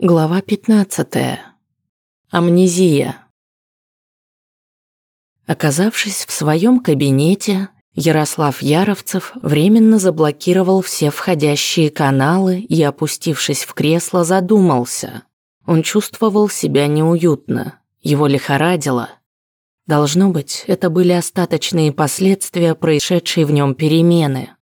Глава 15. Амнезия. Оказавшись в своем кабинете, Ярослав Яровцев временно заблокировал все входящие каналы и, опустившись в кресло, задумался. Он чувствовал себя неуютно, его лихорадило. Должно быть, это были остаточные последствия происшедшей в нем перемены.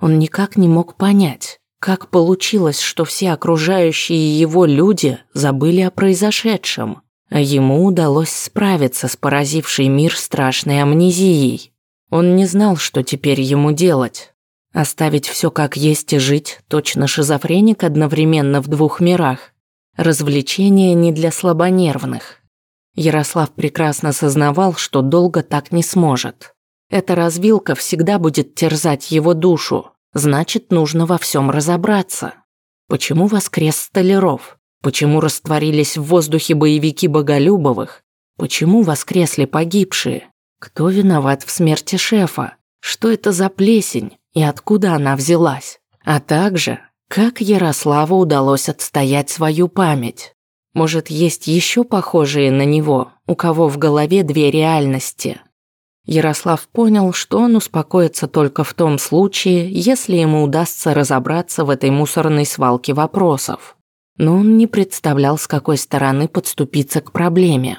Он никак не мог понять, как получилось, что все окружающие его люди забыли о произошедшем, а ему удалось справиться с поразившей мир страшной амнезией? Он не знал, что теперь ему делать. Оставить все как есть и жить, точно шизофреник одновременно в двух мирах. Развлечение не для слабонервных. Ярослав прекрасно сознавал, что долго так не сможет. Эта развилка всегда будет терзать его душу, Значит, нужно во всем разобраться. Почему воскрес Столяров? Почему растворились в воздухе боевики Боголюбовых? Почему воскресли погибшие? Кто виноват в смерти шефа? Что это за плесень и откуда она взялась? А также, как Ярославу удалось отстоять свою память? Может, есть еще похожие на него, у кого в голове две реальности? Ярослав понял, что он успокоится только в том случае, если ему удастся разобраться в этой мусорной свалке вопросов. Но он не представлял, с какой стороны подступиться к проблеме.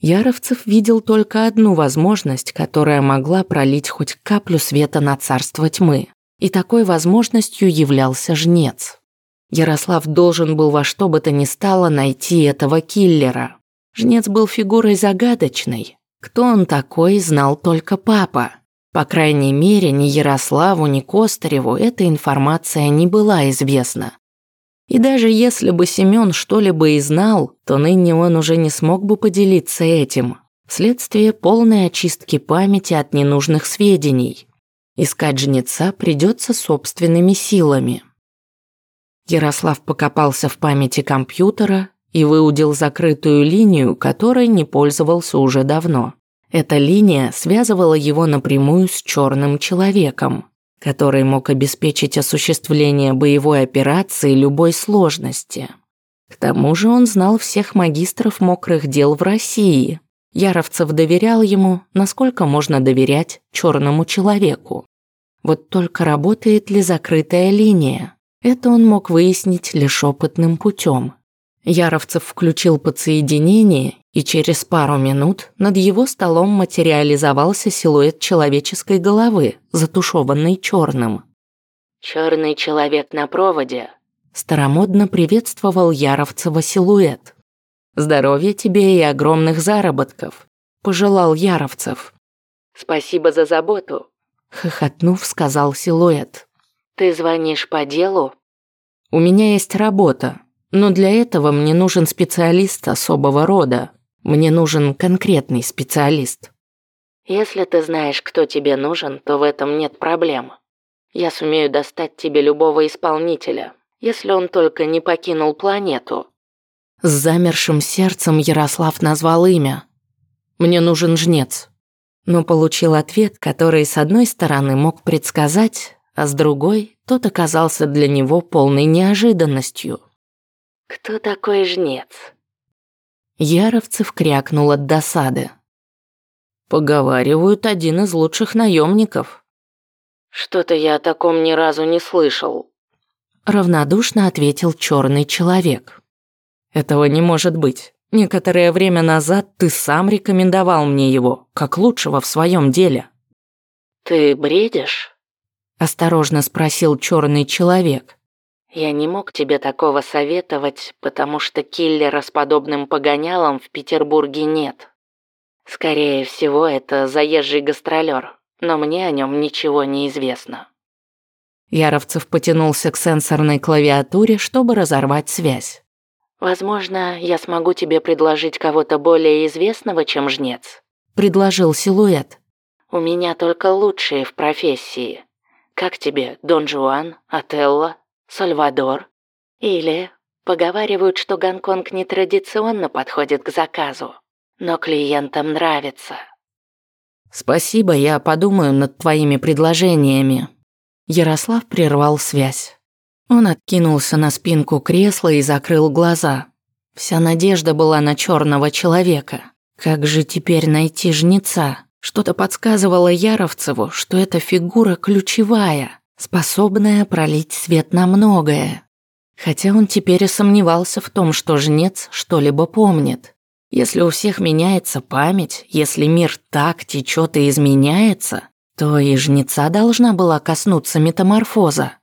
Яровцев видел только одну возможность, которая могла пролить хоть каплю света на царство тьмы. И такой возможностью являлся жнец. Ярослав должен был во что бы то ни стало найти этого киллера. Жнец был фигурой загадочной, кто он такой, знал только папа. По крайней мере, ни Ярославу, ни Костареву эта информация не была известна. И даже если бы Семён что-либо и знал, то ныне он уже не смог бы поделиться этим. Вследствие полной очистки памяти от ненужных сведений. Искать жнеца придется собственными силами. Ярослав покопался в памяти компьютера и выудил закрытую линию, которой не пользовался уже давно. Эта линия связывала его напрямую с черным человеком, который мог обеспечить осуществление боевой операции любой сложности. К тому же он знал всех магистров мокрых дел в России. Яровцев доверял ему, насколько можно доверять черному человеку. Вот только работает ли закрытая линия? Это он мог выяснить лишь опытным путем. Яровцев включил подсоединение, и через пару минут над его столом материализовался силуэт человеческой головы, затушеванный черным. «Черный человек на проводе», – старомодно приветствовал Яровцева силуэт. «Здоровья тебе и огромных заработков», – пожелал Яровцев. «Спасибо за заботу», – хохотнув, сказал силуэт. «Ты звонишь по делу?» «У меня есть работа, но для этого мне нужен специалист особого рода. Мне нужен конкретный специалист. Если ты знаешь, кто тебе нужен, то в этом нет проблем. Я сумею достать тебе любого исполнителя, если он только не покинул планету. С замершим сердцем Ярослав назвал имя. Мне нужен жнец. Но получил ответ, который с одной стороны мог предсказать, а с другой тот оказался для него полной неожиданностью. «Кто такой жнец?» Яровцев крякнул от досады. «Поговаривают, один из лучших наемников. «Что-то я о таком ни разу не слышал», — равнодушно ответил черный человек. «Этого не может быть. Некоторое время назад ты сам рекомендовал мне его, как лучшего в своем деле». «Ты бредишь?» – осторожно спросил черный человек. Я не мог тебе такого советовать, потому что киллера с подобным погонялом в Петербурге нет. Скорее всего, это заезжий гастролер, но мне о нем ничего не известно. Яровцев потянулся к сенсорной клавиатуре, чтобы разорвать связь. «Возможно, я смогу тебе предложить кого-то более известного, чем жнец», — предложил силуэт. «У меня только лучшие в профессии. Как тебе, Дон Жуан, Отелло, Сальвадор. Или поговаривают, что Гонконг нетрадиционно подходит к заказу, но клиентам нравится. Спасибо, я подумаю над твоими предложениями. Ярослав прервал связь. Он откинулся на спинку кресла и закрыл глаза. Вся надежда была на черного человека. Как же теперь найти жнеца? Что-то подсказывало Яровцеву, что эта фигура ключевая, способная пролить свет на многое. Хотя он теперь и сомневался в том, что жнец что-либо помнит. Если у всех меняется память, если мир так течет и изменяется, то и жнеца должна была коснуться метаморфоза.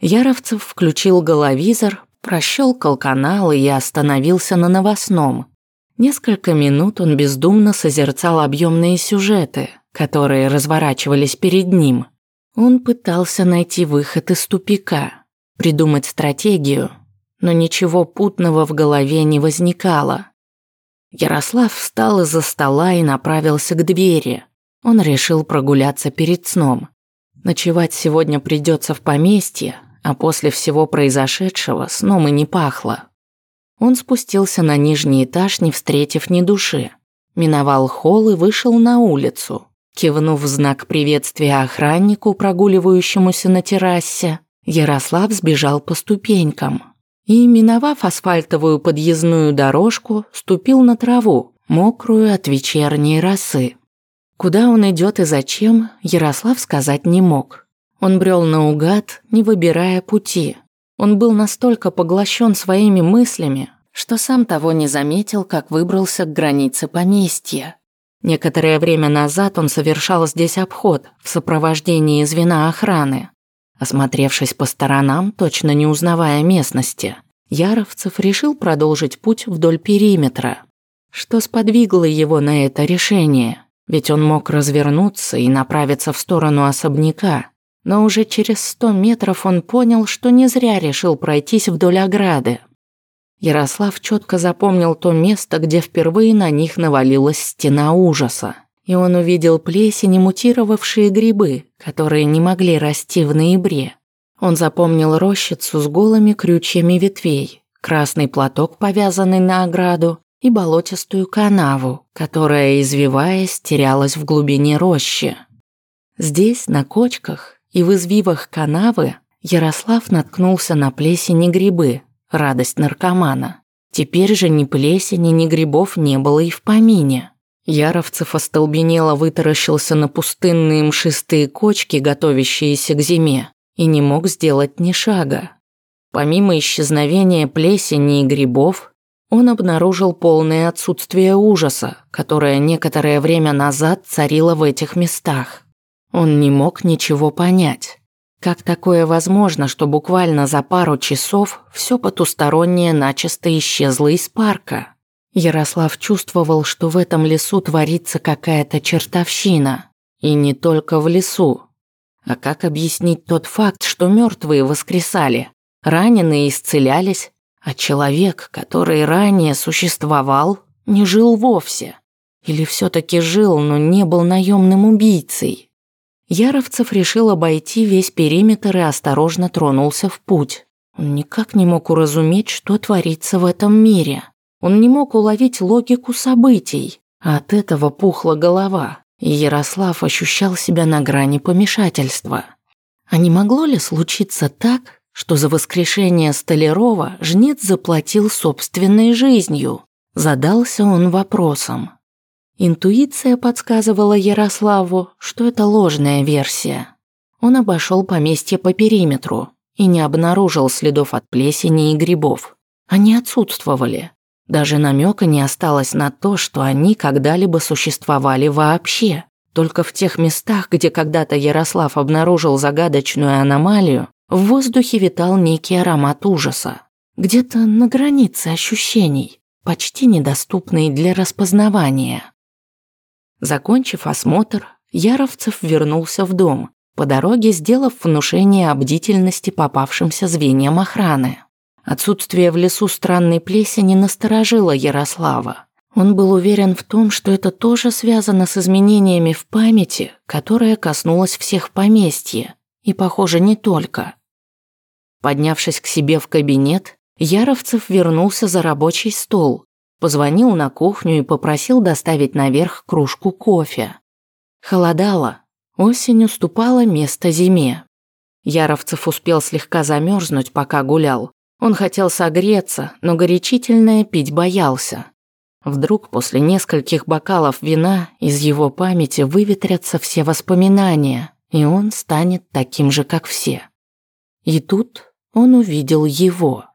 Яровцев включил головизор, прощелкал каналы и остановился на новостном. Несколько минут он бездумно созерцал объемные сюжеты, которые разворачивались перед ним. Он пытался найти выход из тупика, придумать стратегию, но ничего путного в голове не возникало. Ярослав встал из-за стола и направился к двери. Он решил прогуляться перед сном. Ночевать сегодня придется в поместье, а после всего произошедшего сном и не пахло. Он спустился на нижний этаж, не встретив ни души. Миновал холл и вышел на улицу. Кивнув в знак приветствия охраннику, прогуливающемуся на террасе, Ярослав сбежал по ступенькам и, миновав асфальтовую подъездную дорожку, ступил на траву, мокрую от вечерней росы. Куда он идет и зачем, Ярослав сказать не мог. Он брел наугад, не выбирая пути. Он был настолько поглощен своими мыслями, что сам того не заметил, как выбрался к границе поместья. Некоторое время назад он совершал здесь обход в сопровождении звена охраны. Осмотревшись по сторонам, точно не узнавая местности, Яровцев решил продолжить путь вдоль периметра. Что сподвигло его на это решение? Ведь он мог развернуться и направиться в сторону особняка. Но уже через сто метров он понял, что не зря решил пройтись вдоль ограды. Ярослав четко запомнил то место, где впервые на них навалилась стена ужаса и он увидел плесень и мутировавшие грибы, которые не могли расти в ноябре. Он запомнил рощицу с голыми крючьями ветвей, красный платок, повязанный на ограду, и болотистую канаву, которая, извиваясь, терялась в глубине рощи. Здесь, на кочках и в извивах канавы, Ярослав наткнулся на плесень и грибы, радость наркомана. Теперь же ни плесени, ни грибов не было и в помине. Яровцев остолбенело вытаращился на пустынные мшистые кочки, готовящиеся к зиме, и не мог сделать ни шага. Помимо исчезновения плесени и грибов, он обнаружил полное отсутствие ужаса, которое некоторое время назад царило в этих местах. Он не мог ничего понять. Как такое возможно, что буквально за пару часов все потустороннее начисто исчезло из парка? Ярослав чувствовал, что в этом лесу творится какая-то чертовщина. И не только в лесу. А как объяснить тот факт, что мертвые воскресали, раненые исцелялись, а человек, который ранее существовал, не жил вовсе? Или все-таки жил, но не был наемным убийцей? Яровцев решил обойти весь периметр и осторожно тронулся в путь. Он никак не мог уразуметь, что творится в этом мире. Он не мог уловить логику событий, от этого пухла голова, и Ярослав ощущал себя на грани помешательства. А не могло ли случиться так, что за воскрешение Столярова жнец заплатил собственной жизнью? Задался он вопросом. Интуиция подсказывала Ярославу, что это ложная версия. Он обошел поместье по периметру и не обнаружил следов от плесени и грибов. Они отсутствовали, даже намека не осталось на то, что они когда-либо существовали вообще. Только в тех местах, где когда-то Ярослав обнаружил загадочную аномалию, в воздухе витал некий аромат ужаса. Где-то на границе ощущений, почти недоступный для распознавания. Закончив осмотр, Яровцев вернулся в дом, по дороге сделав внушение о бдительности попавшимся звеньям охраны. Отсутствие в лесу странной плесени насторожило Ярослава. Он был уверен в том, что это тоже связано с изменениями в памяти, которая коснулась всех поместья, и, похоже, не только. Поднявшись к себе в кабинет, Яровцев вернулся за рабочий стол, позвонил на кухню и попросил доставить наверх кружку кофе. Холодало, осень уступала место зиме. Яровцев успел слегка замерзнуть, пока гулял. Он хотел согреться, но горячительное пить боялся. Вдруг после нескольких бокалов вина из его памяти выветрятся все воспоминания, и он станет таким же, как все. И тут он увидел его.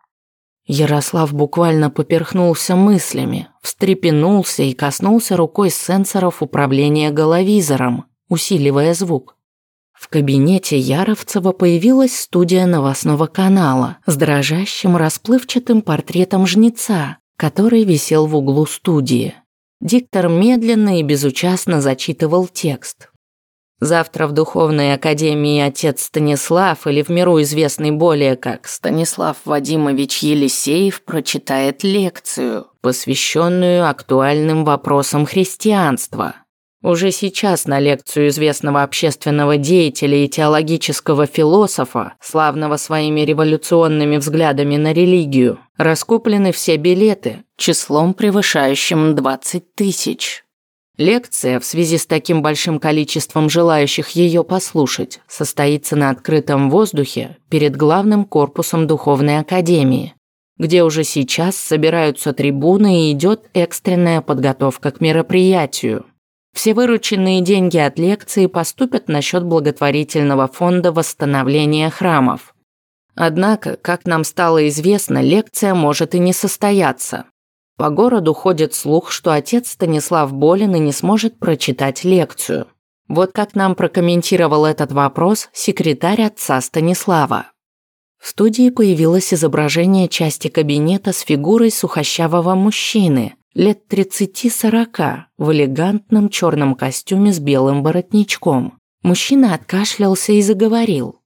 Ярослав буквально поперхнулся мыслями, встрепенулся и коснулся рукой сенсоров управления головизором, усиливая звук. В кабинете Яровцева появилась студия новостного канала с дрожащим расплывчатым портретом жнеца, который висел в углу студии. Диктор медленно и безучастно зачитывал текст. Завтра в Духовной Академии отец Станислав, или в миру известный более как Станислав Вадимович Елисеев, прочитает лекцию, посвященную актуальным вопросам христианства – уже сейчас на лекцию известного общественного деятеля и теологического философа, славного своими революционными взглядами на религию, раскуплены все билеты, числом превышающим 20 тысяч. Лекция в связи с таким большим количеством желающих ее послушать состоится на открытом воздухе перед главным корпусом Духовной Академии, где уже сейчас собираются трибуны и идет экстренная подготовка к мероприятию. Все вырученные деньги от лекции поступят на счет благотворительного фонда восстановления храмов. Однако, как нам стало известно, лекция может и не состояться. По городу ходит слух, что отец Станислав болен и не сможет прочитать лекцию. Вот как нам прокомментировал этот вопрос секретарь отца Станислава. В студии появилось изображение части кабинета с фигурой сухощавого мужчины, лет 30-40, в элегантном черном костюме с белым воротничком. Мужчина откашлялся и заговорил.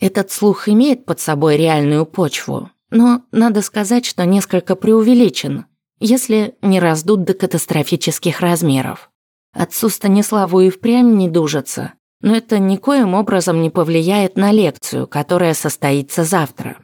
Этот слух имеет под собой реальную почву, но надо сказать, что несколько преувеличен, если не раздут до катастрофических размеров. Отцу Станиславу и впрямь не дужится, но это никоим образом не повлияет на лекцию, которая состоится завтра.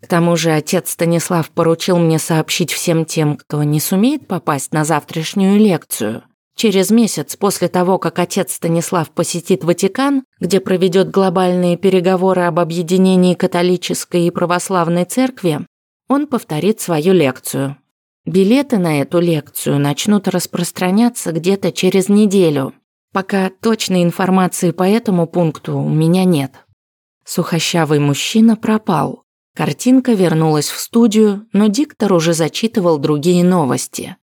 К тому же отец Станислав поручил мне сообщить всем тем, кто не сумеет попасть на завтрашнюю лекцию. Через месяц после того, как отец Станислав посетит Ватикан, где проведет глобальные переговоры об объединении католической и православной церкви, он повторит свою лекцию. Билеты на эту лекцию начнут распространяться где-то через неделю. Пока точной информации по этому пункту у меня нет. Сухощавый мужчина пропал. Картинка вернулась в студию, но диктор уже зачитывал другие новости.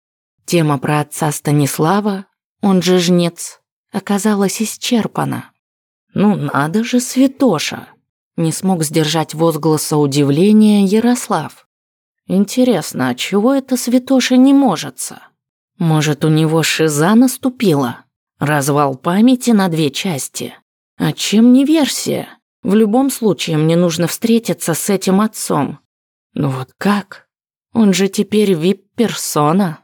Тема про отца Станислава, он же жнец, оказалась исчерпана. «Ну надо же, святоша!» Не смог сдержать возгласа удивления Ярослав. «Интересно, а чего это святоша не можется? Может, у него шиза наступила? Развал памяти на две части? А чем не версия?» В любом случае мне нужно встретиться с этим отцом. Ну вот как? Он же теперь вип-персона.